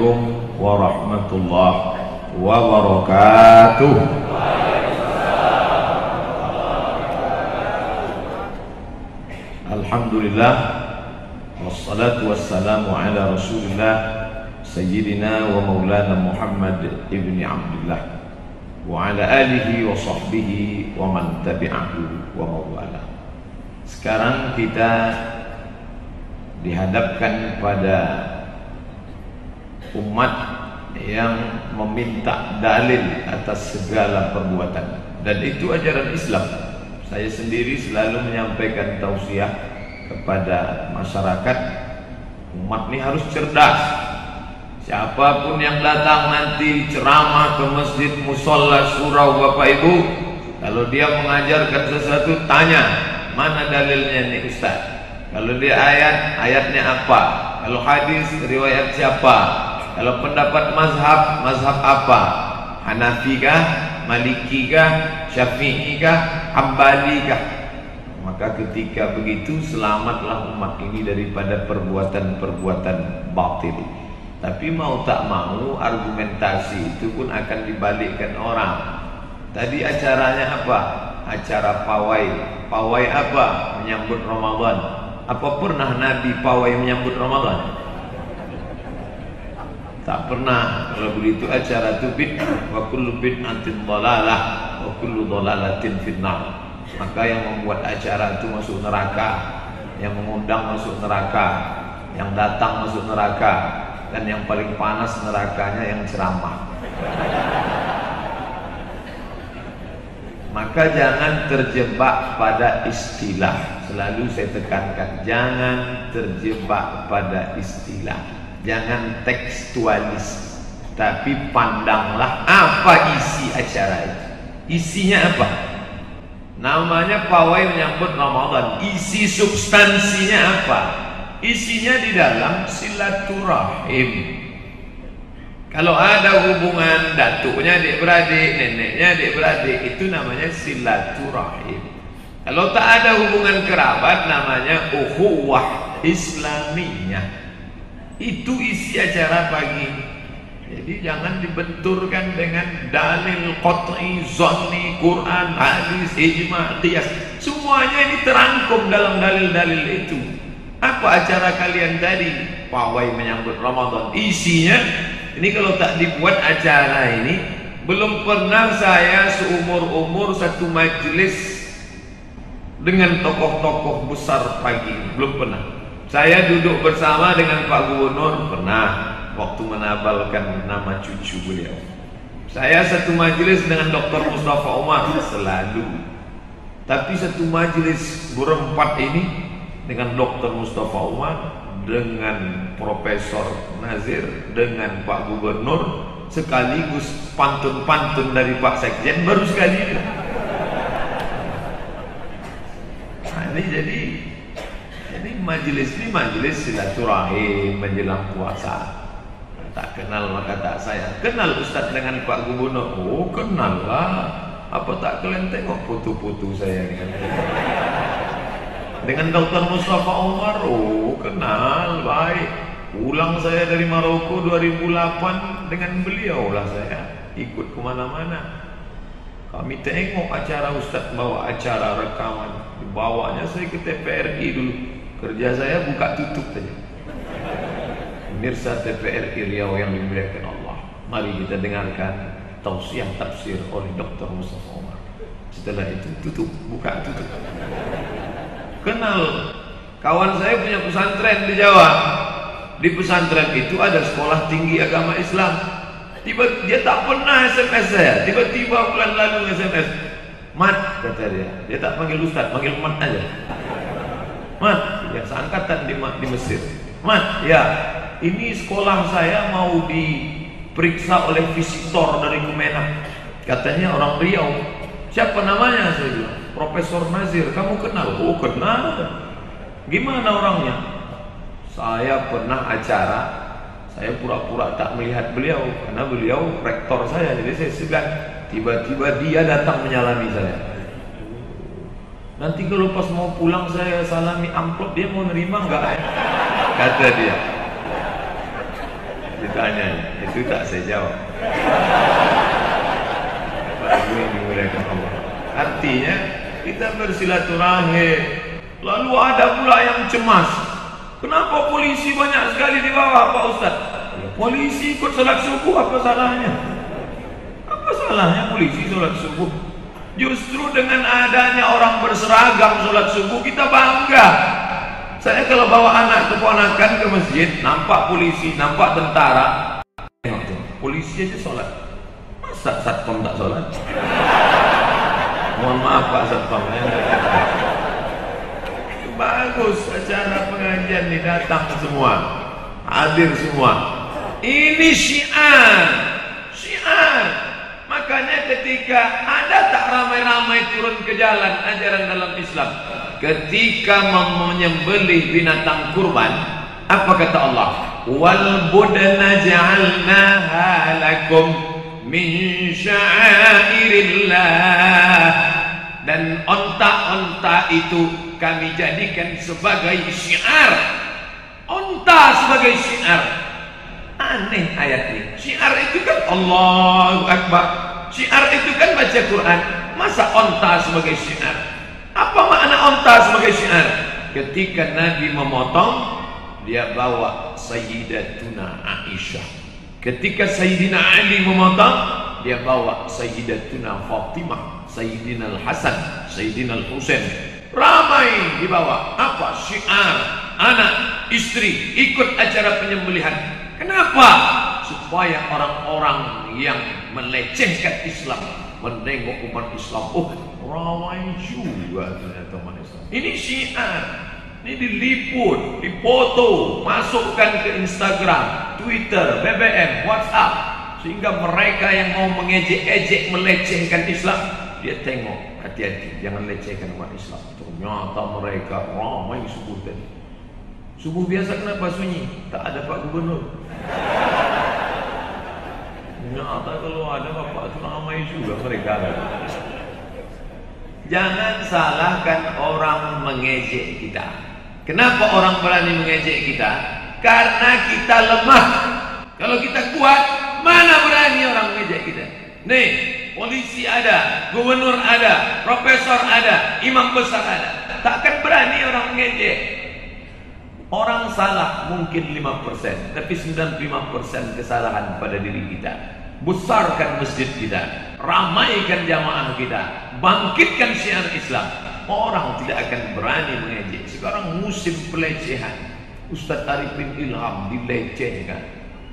Assalamualaikum warahmatullahi wabarakatuh. Alhamdulillah Wassalatu wassalamu ala rasulillah Sayyidina wa maulana Muhammad ibni Abdullah Wa ala alihi wa sahbihi wa man tabi'ahu wa maulana Sekarang kita dihadapkan pada umat yang meminta dalil atas segala perbuatan. Dan itu ajaran Islam. Saya sendiri selalu menyampaikan tausiah kepada masyarakat umat ini harus cerdas. Siapa pun yang datang nanti ceramah ke masjid musola surau bapak ibu kalau dia mengajarkan sesuatu tanya mana dalilnya nih ustaz? Kalau dia ayat ayatnya apa? Kalau hadis riwayat siapa kalau pendapat mazhab mazhab apa? Hanafi kah? Maliki kah? Syafi'i kah? Hambali kah? Maka ketika begitu selamatlah umat ini daripada perbuatan-perbuatan batil. Tapi mau tak mau argumentasi itu pun akan dibalikkan orang. Tadi acaranya apa? Acara pawai. Pawai apa? Menyambut Ramadan. Apa pernah Nabi pawai menyambut Ramadan tak pernah kalau begitu acara itu bid'ah. Wa kullu bid'atin dhalalah wa kullu dhalalatin finnar. Maka yang membuat acara itu masuk neraka yang mengundang masuk neraka yang datang masuk neraka dan yang paling panas nerakanya yang ceramah. Maka jangan terjebak pada istilah. Selalu saya tekankan jangan terjebak pada istilah jangan tekstualis tapi pandanglah apa isi acara itu. Isinya apa? Namanya pawai menyambut Ramadan. Isi substansinya apa? Isinya di dalam silaturahim. Kalau ada hubungan datuknya adik-beradik, neneknya adik-beradik, itu namanya silaturahim. Kalau tak ada hubungan kerabat, namanya ukhuwah Islamiyah. Itu isi acara pagi. Jadi jangan dibenturkan dengan dalil qat'i, zanni, Quran, hadis, ijma', qiyas. Semuanya ini terangkum dalam dalil-dalil itu. Apa acara kalian tadi? Pawai menyambut Ramadan. Isinya ini kalau tak dibuat acara ini Belum pernah saya seumur-umur satu majelis Dengan tokoh-tokoh besar pagi Belum pernah Saya duduk bersama dengan Pak Gubernur Pernah Waktu menabalkan nama cucu beliau Saya satu majelis dengan Dr. Mustafa Umar Selalu Tapi satu majelis berempat ini Dengan Dr. Mustafa Umar dengan Profesor Nazir dengan Pak Gubernur sekaligus pantun-pantun dari Pak Sekjen baru sekali nah, ini jadi majelis ini majelis silaturahim menjelang puasa. Tak kenal maka tak saya kenal Ustaz dengan Pak Gubernur oh kenal lah. Apa tak kalian tengok foto-foto saya dengan dengan Dr. Mustafa Umar oh kenal. Baik. Pulang saya dari Maroko 2008 dengan beliau lah saya. Ikut ke mana-mana kami tengok acara Ustaz bawa acara rekaman. Dibawanya saya ke TPRI dulu kerja saya buka tutup saja. Pemirsa TPRI Riau yang dimuliakan Allah. Mari kita dengarkan tausiah tafsir oleh Dr. Mustafa Umar setelah itu tutup buka tutup. Kenal kawan saya punya pesantren di Jawa. Di pesantren itu ada sekolah tinggi agama Islam. Tiba dia tak pernah SMS saya. Tiba-tiba bulan lalu SMS Mat kata dia. Dia tak panggil Ustaz panggil Mat aja. Mat ya seangkatan di, di Mesir Mat ya ini sekolah saya mau diperiksa oleh visitor dari Kemenak katanya orang Riau siapa namanya saya bilang Profesor Nazir, kamu kenal? Oh kenal. Gimana orangnya? Saya pernah acara, saya pura-pura tak melihat beliau karena beliau rektor saya, jadi saya segan. Tiba-tiba dia datang menyalami saya. Nanti kalau pas mau pulang saya salami amplop dia mau nerima nggak? Kata dia. Ditanya, itu tak saya jawab. Artinya kita bersilaturahmi. Lalu ada pula yang cemas. Kenapa polisi banyak sekali di bawah Pak Ustaz? Polisi ikut salat subuh apa salahnya? Apa salahnya polisi salat subuh? Justru dengan adanya orang berseragam salat subuh kita bangga. Saya kalau bawa anak keponakan ke masjid, nampak polisi, nampak tentara, polisi aja sholat. Masa satpam tak sholat? Mohon maaf Pak Satpam ya. Bagus acara pengajian ini datang semua, hadir semua. Ini syiar, syiar. Makanya ketika ada tak ramai-ramai turun ke jalan ajaran dalam Islam, ketika menyembelih binatang kurban apa kata Allah? Wal budna ja'alnaha lakum min sya'airillah. Dan onta-onta itu kami jadikan sebagai syiar. Onta sebagai syiar. Aneh ayat ini syiar itu kan Allahu Akbar syiar itu kan baca Quran masa onta sebagai syiar apa makna onta sebagai syiar? Ketika Nabi memotong, dia bawa Sayyidatuna Aisyah. Ketika Sayyidina Ali memotong, dia bawa Sayyidatuna Fatimah, Sayyidina Al-Hasan, Sayyidina Al-Husain. Ramai dibawa. Apa? Syiar. Anak, istri ikut acara penyembelihan. Kenapa? Supaya orang-orang yang melecehkan Islam menengok umat Islam. Oh, ramai juga ternyata umat Islam. Ini syiar. Ini diliput, dipoto, masukkan ke Instagram, Twitter, BBM, WhatsApp. Sehingga mereka yang mau mengejek-ejek, melecehkan Islam, dia tengok, hati-hati, jangan lecehkan umat Islam. Ternyata mereka ramai subuh tadi. Subuh biasa kenapa sunyi? Tak ada Pak Gubernur. Ternyata kalau ada Bapak itu ramai juga mereka. Jangan salahkan orang mengejek kita. Kenapa orang berani mengejek kita? Karena kita lemah. Kalau kita kuat, mana berani orang mengejek kita? Nih, polisi ada, gubernur ada, profesor ada, imam besar ada. Takkan berani orang mengejek. Orang salah mungkin 5%, tapi 95% kesalahan pada diri kita besarkan masjid kita, ramaikan jamaah kita, bangkitkan syiar Islam. Orang tidak akan berani mengejek. Sekarang musim pelecehan. Ustaz Arifin Ilham dilecehkan.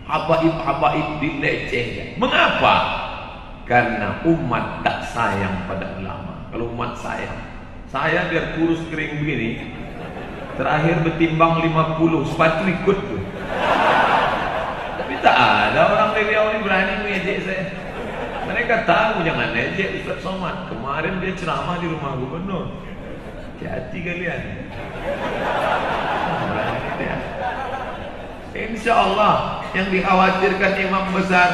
Habaib-habaib dilecehkan. Mengapa? Karena umat tak sayang pada ulama. Kalau umat sayang, saya biar kurus kering begini, terakhir bertimbang 50, sepatu ikut tuh. Tak ada orang Riau ini berani mengejek saya. Mereka tahu jangan ejek Ustaz Somad. Kemarin dia ceramah di rumah gubernur. Hati kalian. Dia. Insya Allah yang dikhawatirkan imam besar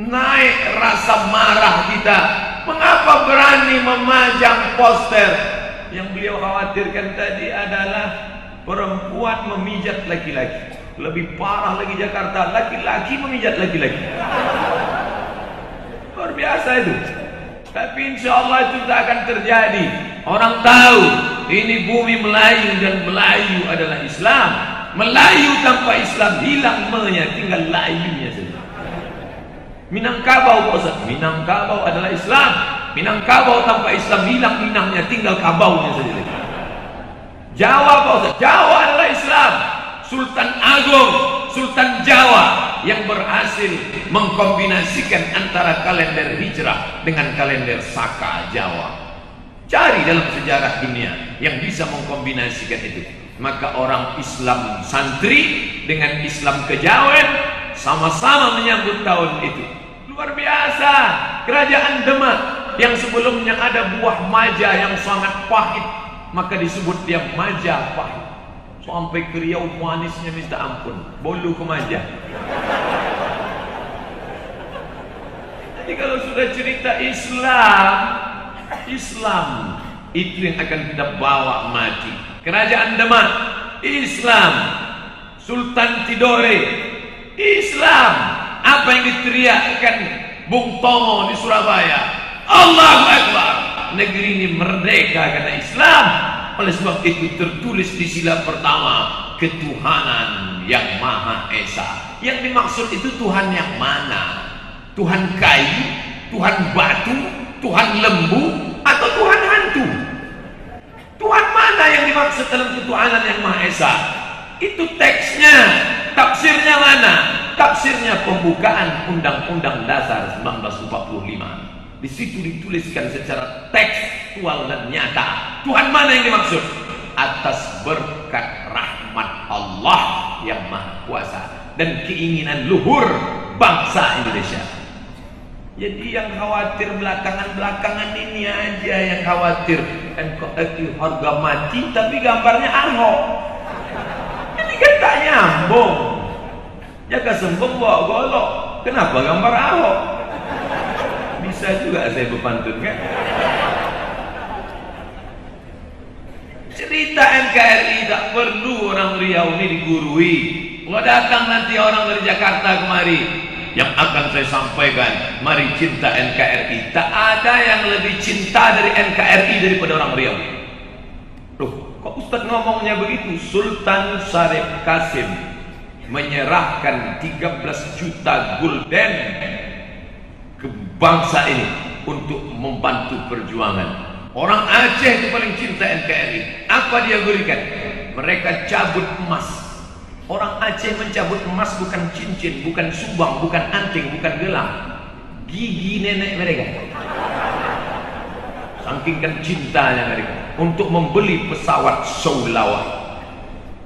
naik rasa marah kita. Mengapa berani memajang poster? Yang beliau khawatirkan tadi adalah perempuan memijat laki-laki. Lebih parah lagi Jakarta, laki-laki memijat laki-laki. Luar biasa itu. Tapi insya Allah itu tak akan terjadi. Orang tahu ini bumi Melayu dan Melayu adalah Islam. Melayu tanpa Islam hilang menya, tinggal layunya saja. Minangkabau Pak. Minangkabau adalah Islam. Minangkabau tanpa Islam hilang minangnya, tinggal kabaunya saja. Jawa Pak. Jawa adalah Islam. Sultan Agung, Sultan Jawa yang berhasil mengkombinasikan antara kalender hijrah dengan kalender Saka Jawa. Cari dalam sejarah dunia yang bisa mengkombinasikan itu. Maka orang Islam santri dengan Islam kejawen sama-sama menyambut tahun itu. Luar biasa. Kerajaan Demak yang sebelumnya ada buah maja yang sangat pahit, maka disebut dia Majapahit. Sampai ke Riau manisnya minta ampun Bolu ke Majah Jadi kalau sudah cerita Islam Islam Itu yang akan kita bawa mati Kerajaan Demak Islam Sultan Tidore Islam. Apa yang diteriakkan Bung Tomo di Surabaya? Allahu Akbar. Negeri ini merdeka karena Islam. Oleh sebab itu tertulis di sila pertama ketuhanan yang Maha Esa. Yang dimaksud itu Tuhan yang mana? Tuhan kayu, Tuhan batu, Tuhan lembu, atau Tuhan hantu? Tuhan mana yang dimaksud dalam ketuhanan yang Maha Esa? Itu teksnya, tafsirnya mana? Tafsirnya pembukaan Undang-Undang Dasar 1945. Di situ dituliskan secara tekstual dan nyata. Tuhan mana yang dimaksud? Atas berkat rahmat Allah yang Maha Kuasa dan keinginan luhur bangsa Indonesia. Jadi yang khawatir belakangan-belakangan ini aja yang khawatir NKRI harga mati tapi gambarnya Ahok. Ini kan tak nyambung. Jaga sembung bawa golok. Kenapa gambar Ahok? Bisa juga saya berpantun kan? Cerita NKRI tak perlu orang Riau ini digurui. Kalau datang nanti orang dari Jakarta kemari, yang akan saya sampaikan mari cinta NKRI tak ada yang lebih cinta dari NKRI daripada orang Riau Loh, kok Ustaz ngomongnya begitu Sultan Syarif Kasim menyerahkan 13 juta gulden ke bangsa ini untuk membantu perjuangan orang Aceh itu paling cinta NKRI apa dia berikan mereka cabut emas Orang Aceh mencabut emas bukan cincin, bukan subang, bukan anting, bukan gelang. Gigi nenek mereka. Sangkingkan cintanya mereka untuk membeli pesawat Saulawa.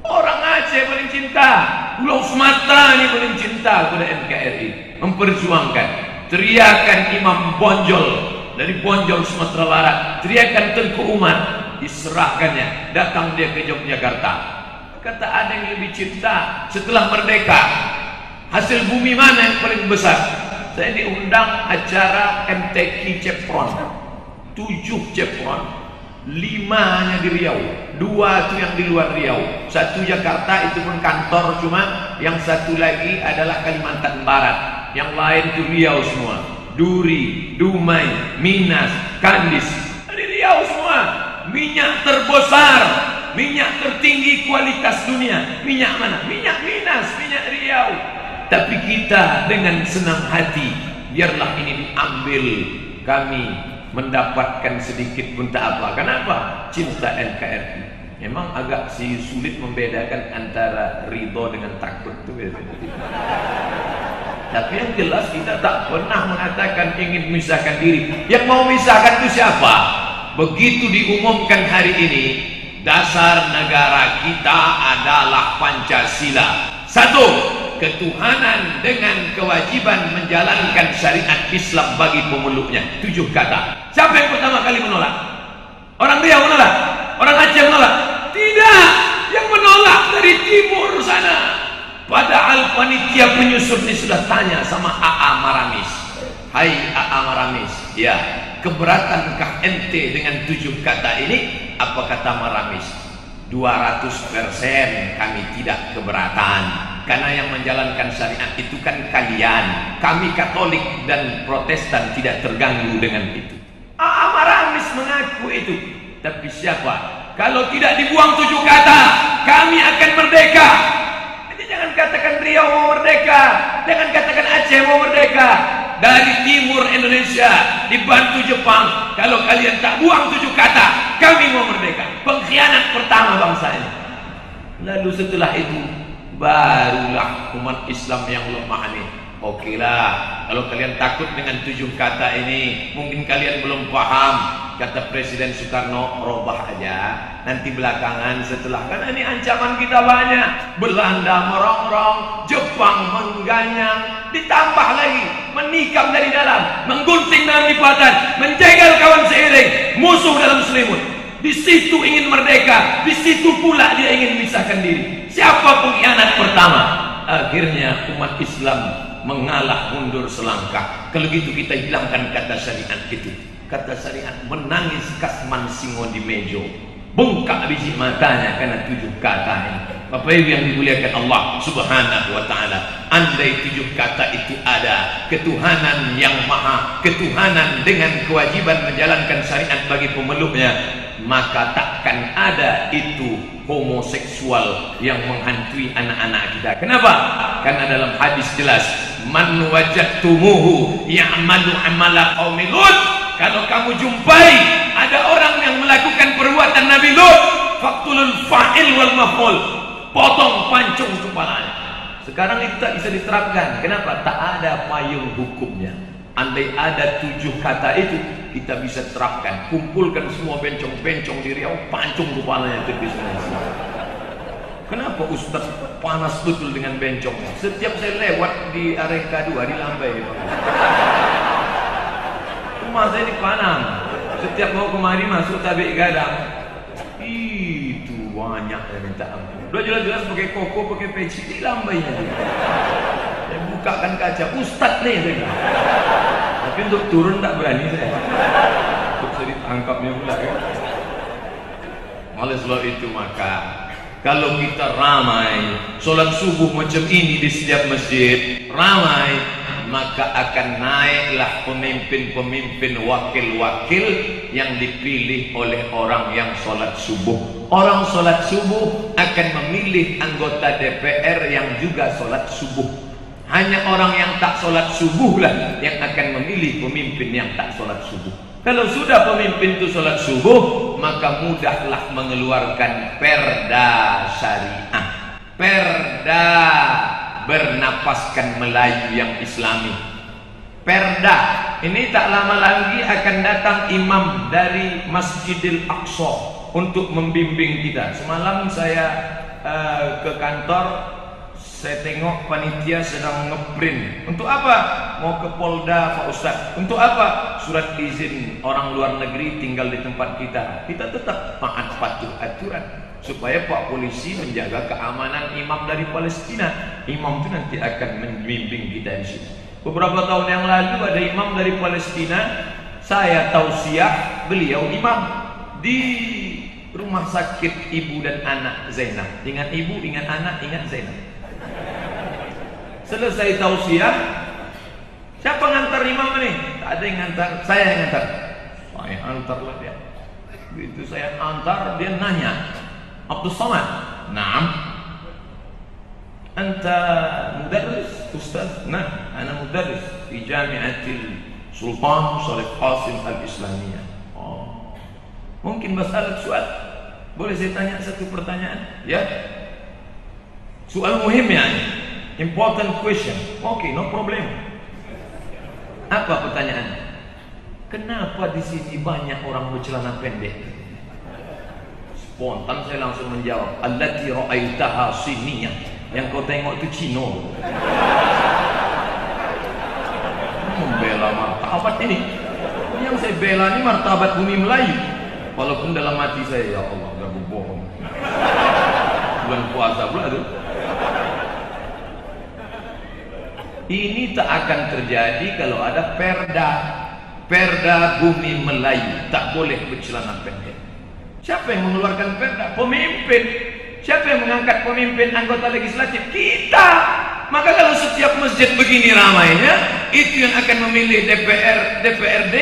Orang Aceh paling cinta, Pulau Sumatera ini paling cinta kepada NKRI. Memperjuangkan teriakan Imam Bonjol dari Bonjol Sumatera Barat, teriakan Tengku Umar diserahkannya, datang dia ke Yogyakarta Kata ada yang lebih cinta setelah merdeka. Hasil bumi mana yang paling besar? Saya diundang acara MTQ Cepron. Tujuh Cepron. Lima hanya di Riau. Dua itu yang di luar Riau. Satu Jakarta itu pun kantor cuma. Yang satu lagi adalah Kalimantan Barat. Yang lain itu Riau semua. Duri, Dumai, Minas, Kandis. Di Riau semua. Minyak terbesar minyak tertinggi kualitas dunia minyak mana? minyak Minas, minyak Riau tapi kita dengan senang hati biarlah ini diambil kami mendapatkan sedikit pun tak apa kenapa? cinta NKRI memang agak sih sulit membedakan antara ridho dengan takut itu tapi yang jelas kita tak pernah mengatakan ingin memisahkan diri yang mau memisahkan itu siapa? begitu diumumkan hari ini dasar negara kita adalah Pancasila. Satu, ketuhanan dengan kewajiban menjalankan syariat Islam bagi pemeluknya. Tujuh kata. Siapa yang pertama kali menolak? Orang Riau menolak? Orang Aceh menolak? Tidak. Yang menolak dari timur sana. Padahal panitia penyusun ini sudah tanya sama AA Maramis. Hai AA Maramis. Ya, keberatankah ente dengan tujuh kata ini? apa kata Maramis 200% kami tidak keberatan karena yang menjalankan syariat itu kan kalian kami Katolik dan Protestan tidak terganggu dengan itu Ah Maramis mengaku itu tapi siapa kalau tidak dibuang tujuh kata kami akan merdeka jangan katakan Riau mau merdeka. Jangan katakan Aceh mau merdeka. Dari timur Indonesia dibantu Jepang. Kalau kalian tak buang tujuh kata kami mau merdeka. Pengkhianat pertama bangsa ini. Lalu setelah itu barulah umat Islam yang lemah ini. Oke lah, kalau kalian takut dengan tujuh kata ini, mungkin kalian belum paham. Kata Presiden Soekarno, robah aja. Nanti belakangan setelah, karena ini ancaman kita banyak. Belanda merongrong, Jepang mengganyang, ditambah lagi, menikam dari dalam, menggunting dalam lipatan, menjegal kawan seiring, musuh dalam selimut. Di situ ingin merdeka, di situ pula dia ingin memisahkan diri. Siapa pengkhianat pertama? Akhirnya umat Islam mengalah mundur selangkah. Kalau gitu kita hilangkan kata syariat itu. Kata syariat menangis kasman singo di mejo. Bengkak biji matanya karena tujuh kata ini. Bapak Ibu yang dimuliakan Allah Subhanahu wa taala. Andai tujuh kata itu ada, ketuhanan yang maha, ketuhanan dengan kewajiban menjalankan syariat bagi pemeluknya, maka takkan ada itu homoseksual yang menghantui anak-anak kita. Kenapa? Karena dalam hadis jelas, man wajadtumuhu ya'malu amala qaumi Lut. Kalau kamu jumpai ada orang yang melakukan perbuatan Nabi Lut, faqtulul fa'il wal maf'ul. Potong pancung kepalanya. Sekarang itu tak bisa diterapkan. Kenapa? Tak ada payung hukumnya. Andai ada tujuh kata itu kita bisa terapkan. Kumpulkan semua bencong-bencong di Riau pancung kepalanya itu kenapa Ustaz panas betul dengan bencong? Setiap saya lewat di Areka 2 di Lambai rumah saya di Panang setiap mau kemari masuk tabik gadang itu banyak yang minta ampun Udah jelas-jelas pakai koko, pakai peci, di lambainya dia. Saya bukakan kaca, ustad nih saya. Tapi untuk turun tak berani saya. Untuk saya ditangkapnya pula ya. Oleh sebab itu maka kalau kita ramai Sholat subuh macam ini di setiap masjid Ramai Maka akan naiklah pemimpin-pemimpin wakil-wakil Yang dipilih oleh orang yang sholat subuh Orang sholat subuh akan memilih anggota DPR yang juga sholat subuh. Hanya orang yang tak sholat subuh lah yang akan memilih pemimpin yang tak sholat subuh. Kalau sudah pemimpin itu sholat subuh, maka mudahlah mengeluarkan perda syariah. Perda bernapaskan Melayu yang islami. Perda ini tak lama lagi akan datang imam dari Masjidil Aqsa untuk membimbing kita. Semalam saya uh, ke kantor, saya tengok panitia sedang ngeprint. Untuk apa? Mau ke Polda Pak Ustaz. Untuk apa? Surat izin orang luar negeri tinggal di tempat kita. Kita tetap taat patuh aturan supaya Pak Polisi menjaga keamanan imam dari Palestina. Imam itu nanti akan membimbing kita di sini. Beberapa tahun yang lalu ada imam dari Palestina, saya tausiah beliau imam di rumah sakit ibu dan anak Zainab. Ingat ibu, ingat anak, ingat Zainab. Selesai tausiah, siapa ngantar imam ini? Tak ada yang ngantar, saya yang ngantar. Saya antarlah dia. Begitu saya antar, dia nanya, Abdul Samad, Naam. Anta mudarris, Ustaz? Nah, ana mudarris di Jamiatil Sultan Salih Qasim Al-Islamiyah. Mungkin masalah soal boleh saya tanya satu pertanyaan? Ya. Soal muhim ya. Important question. Oke, okay, no problem. Apa pertanyaan? Kenapa di sini banyak orang bercelana pendek? Spontan saya langsung menjawab, allati ra'aitaha siniyah. Yang kau tengok itu Cina. Membela martabat ini. Yang saya bela ini martabat bumi Melayu. Walaupun dalam hati saya ya Allah gak bohong. Bulan puasa pula tuh. Ini tak akan terjadi kalau ada perda. Perda bumi Melayu tak boleh bercelana pendek. Siapa yang mengeluarkan perda? Pemimpin. Siapa yang mengangkat pemimpin anggota legislatif? Kita. Maka kalau setiap masjid begini ramainya, itu yang akan memilih DPR, DPRD,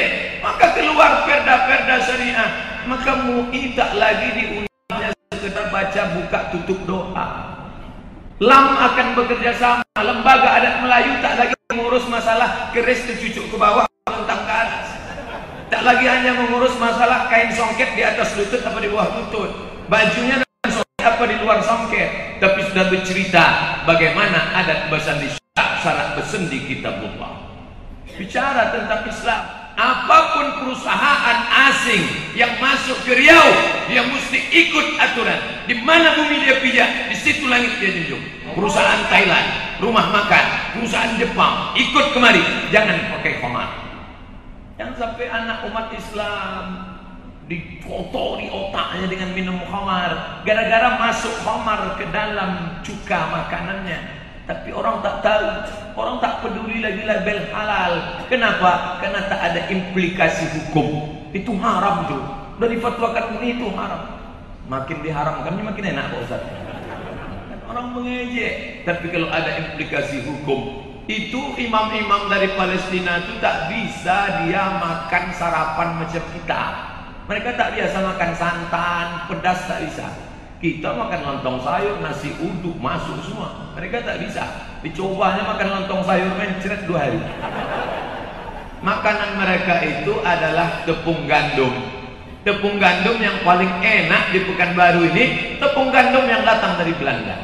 maka keluar perda-perda syariah maka MUI tak lagi diundangnya sekedar baca buka tutup doa LAM akan bekerja sama lembaga adat Melayu tak lagi mengurus masalah keris tercucuk ke bawah tentang ke atas tak lagi hanya mengurus masalah kain songket di atas lutut apa di bawah lutut. Bajunya dan songket apa di luar songket. Tapi sudah bercerita bagaimana adat bersandi syarat bersendi kitabullah bicara tentang Islam apa pun perusahaan asing yang masuk ke Riau dia mesti ikut aturan. Di mana bumi dia pijak di situ langit dia junjung. Perusahaan Thailand rumah makan perusahaan Jepang ikut kemari. Jangan pakai khamar jangan sampai anak umat Islam dikotori otaknya dengan minum khamar gara-gara masuk khamar ke dalam cuka makanannya tapi orang tak tahu, orang tak peduli lagi label halal. Kenapa? Karena tak ada implikasi hukum. Itu haram tuh. Udah difatwakan ini itu haram. Makin diharamkan makin enak Pak Ustaz. orang mengejek. Tapi kalau ada implikasi hukum, itu imam-imam dari Palestina itu tak bisa dia makan sarapan macam kita. Mereka tak biasa makan santan, pedas tak bisa. Kita makan lontong sayur, nasi uduk masuk semua. Mereka tak bisa. Dicobanya makan lontong sayur mencret dua hari. Makanan mereka itu adalah tepung gandum. Tepung gandum yang paling enak di Pekanbaru ini, tepung gandum yang datang dari Belanda.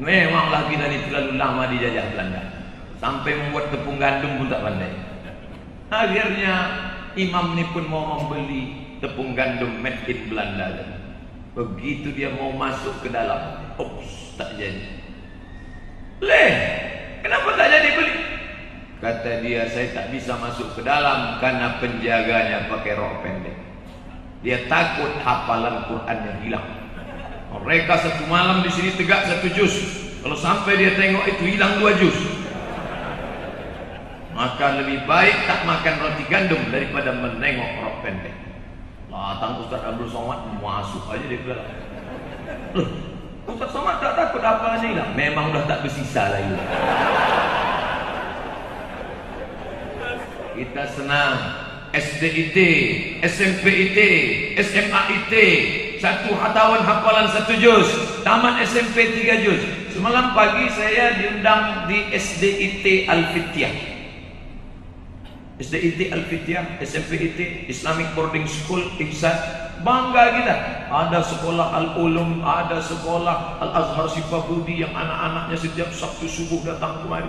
Memanglah kita ini terlalu lama dijajah Belanda. Sampai membuat tepung gandum pun tak pandai. Akhirnya imam ini pun mau membeli tepung gandum made in Belanda. Begitu dia mau masuk ke dalam, ups, tak jadi. Leh, kenapa tak jadi beli? Kata dia, saya tak bisa masuk ke dalam karena penjaganya pakai rok pendek. Dia takut hafalan Qurannya hilang. Mereka satu malam di sini tegak satu juz. Kalau sampai dia tengok itu hilang dua juz. Maka lebih baik tak makan roti gandum daripada menengok rok pendek. Latang Ustaz Abdul Somad masuk aja dia bilang. Ustaz Somad tak takut hafalannya hilang. Memang dah tak bersisa lagi. Kita senang SDIT, SMPIT, SMAIT Satu tahun hafalan satu juz Tamat SMP tiga juz Semalam pagi saya diundang di SDIT Al-Fitiah SDIT Al-Fitiah, SMPIT, Islamic Boarding School, Ihsan Bangga kita Ada sekolah Al-Ulum, ada sekolah Al-Azhar Sifabudi Yang anak-anaknya setiap Sabtu subuh datang kemari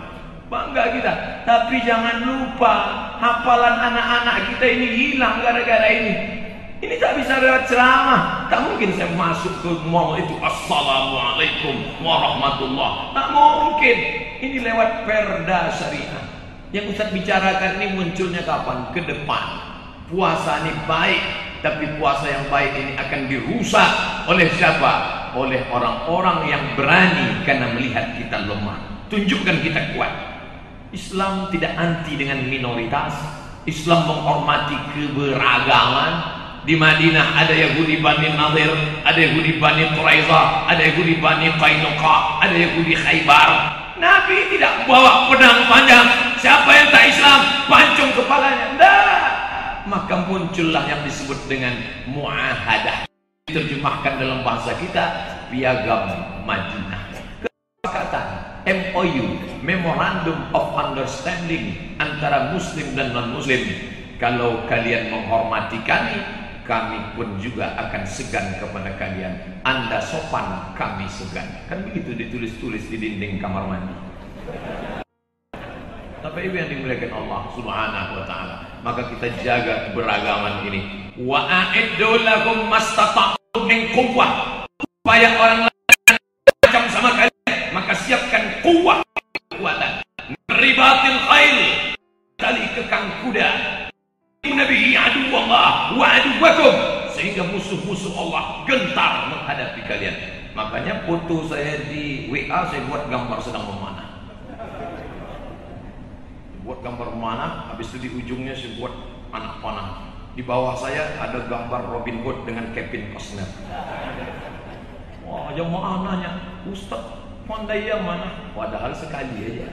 Bangga kita. Tapi jangan lupa hafalan anak-anak kita ini hilang gara-gara ini. Ini tak bisa lewat ceramah. Tak mungkin saya masuk ke mall itu Assalamualaikum warahmatullah. Tak mungkin. Ini lewat perda syariah. Yang Ustaz bicarakan ini munculnya kapan? Ke depan. Puasa ini baik. Tapi puasa yang baik ini akan dirusak oleh siapa? Oleh orang-orang yang berani karena melihat kita lemah. Tunjukkan kita kuat. Islam tidak anti dengan minoritas. Islam menghormati keberagaman. Di Madinah ada Yahudi Bani Nadir, ada Yahudi Bani Quraiza, ada Yahudi Bani Qainuqa, ada Yahudi Khaybar. Nabi tidak bawa pedang panjang. Siapa yang tak Islam, pancung kepalanya. Tidak. Maka muncullah yang disebut dengan muahadah. Diterjemahkan dalam bahasa kita, piagam Madinah. Kesepakatan MOU Memorandum of Understanding antara Muslim dan non-Muslim kalau kalian menghormati kami kami pun juga akan segan kepada kalian. Anda sopan kami segan. Kan begitu ditulis-tulis di dinding kamar mandi. Tapi ibu yang dimuliakan Allah subhanahu wa ta'ala maka kita jaga keberagaman ini. Wa a'iddu lakum mastata'tum min quwwah. Supaya orang lain macam sama kalian maka siapkan kuat Sehingga musuh-musuh Allah gentar menghadapi kalian. Makanya foto saya di WA saya buat gambar sedang memanah. Buat gambar memanah habis itu di ujungnya saya buat anak panah. Di bawah saya ada gambar Robin Hood dengan Kevin Costner. Wah jemaah nanya Ustaz pandai yang mana? Padahal sekali aja.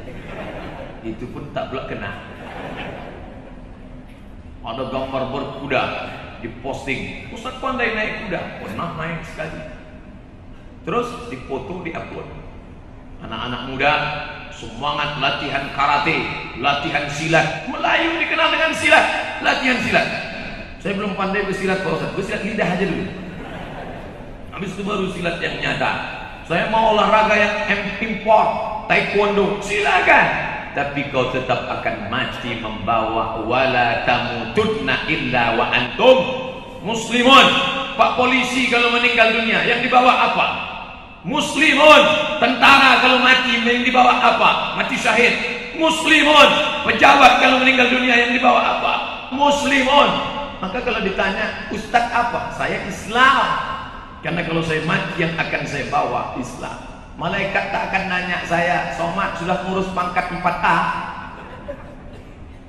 Itu pun tak pula kena. Ada gambar berkuda diposting. Ustaz pandai naik kuda, pernah naik sekali. Terus dipoto di upload. Anak-anak muda semangat latihan karate, latihan silat. Melayu dikenal dengan silat, latihan silat. Saya belum pandai bersilat Pak Ustaz, bersilat lidah aja dulu. Habis itu baru silat yang nyata. Saya mau olahraga yang import, taekwondo, silakan. Tapi kau tetap akan mati membawa wala tamututna illa wa antum muslimun. Pak polisi kalau meninggal dunia yang dibawa apa? Muslimun. Tentara kalau mati yang dibawa apa? Mati syahid. Muslimun. Pejabat kalau meninggal dunia yang dibawa apa? Muslimun. Maka kalau ditanya, Ustadz apa? Saya Islam. Karena kalau saya mati yang akan saya bawa Islam. Malaikat tak akan nanya saya, Somat sudah ngurus pangkat 4A.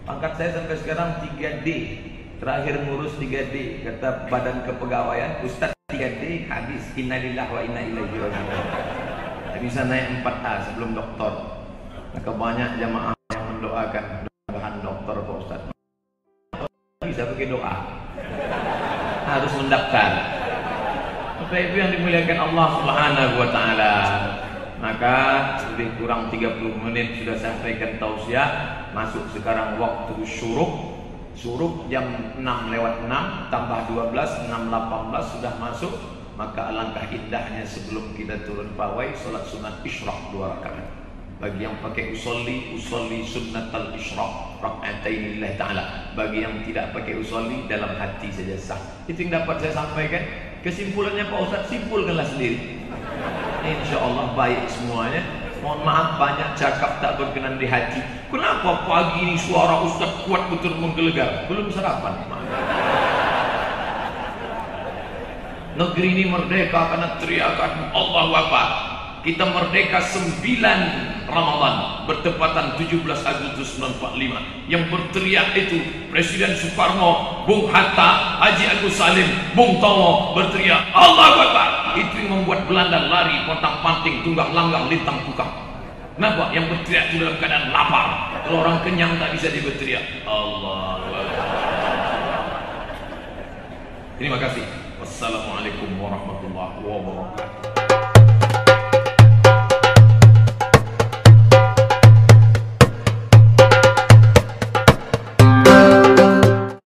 Pangkat saya sampai sekarang 3D. Terakhir ngurus 3D. Kata badan kepegawaian, Ustaz 3D habis. Innalillah wa inna ilaihi raji'un. Bisa naik 4A sebelum doktor. Maka banyak jamaah yang mendoakan bahan doktor Pak Ustaz. Bisa pakai doa. Harus mendaftar. Bapak Ibu yang dimuliakan Allah Subhanahu wa taala. Maka lebih kurang 30 menit sudah sampaikan tausiah. Masuk sekarang waktu syuruk. Syuruk jam 6 lewat 6 tambah 12 6 18 sudah masuk maka alangkah indahnya sebelum kita turun pawai salat sunat isyraq dua rakaat bagi yang pakai usolli usolli sunnatal isyraq rakaatain lillah taala bagi yang tidak pakai usolli dalam hati saja sah itu yang dapat saya sampaikan kesimpulannya Pak Ustaz simpulkanlah sendiri. Insyaallah baik semuanya. Mohon maaf banyak cakap tak berkenan di hati. Kenapa pagi ini suara Ustaz kuat betul menggelegar? Belum sarapan. Negeri ini merdeka karena teriakan Allah Akbar. Kita merdeka 9 Ramadan bertepatan 17 Agustus 1945. Yang berteriak itu Presiden Soekarno, Bung Hatta, Haji Agus Salim, Bung Tomo berteriak Allah Akbar. Itu yang membuat Belanda lari pontang-panting, tunggang langgang, lintang tukang. Kenapa? Yang berteriak itu dalam keadaan lapar. Kalau orang kenyang tak bisa dia berteriak Allah. Terima kasih. Wassalamualaikum warahmatullahi wabarakatuh.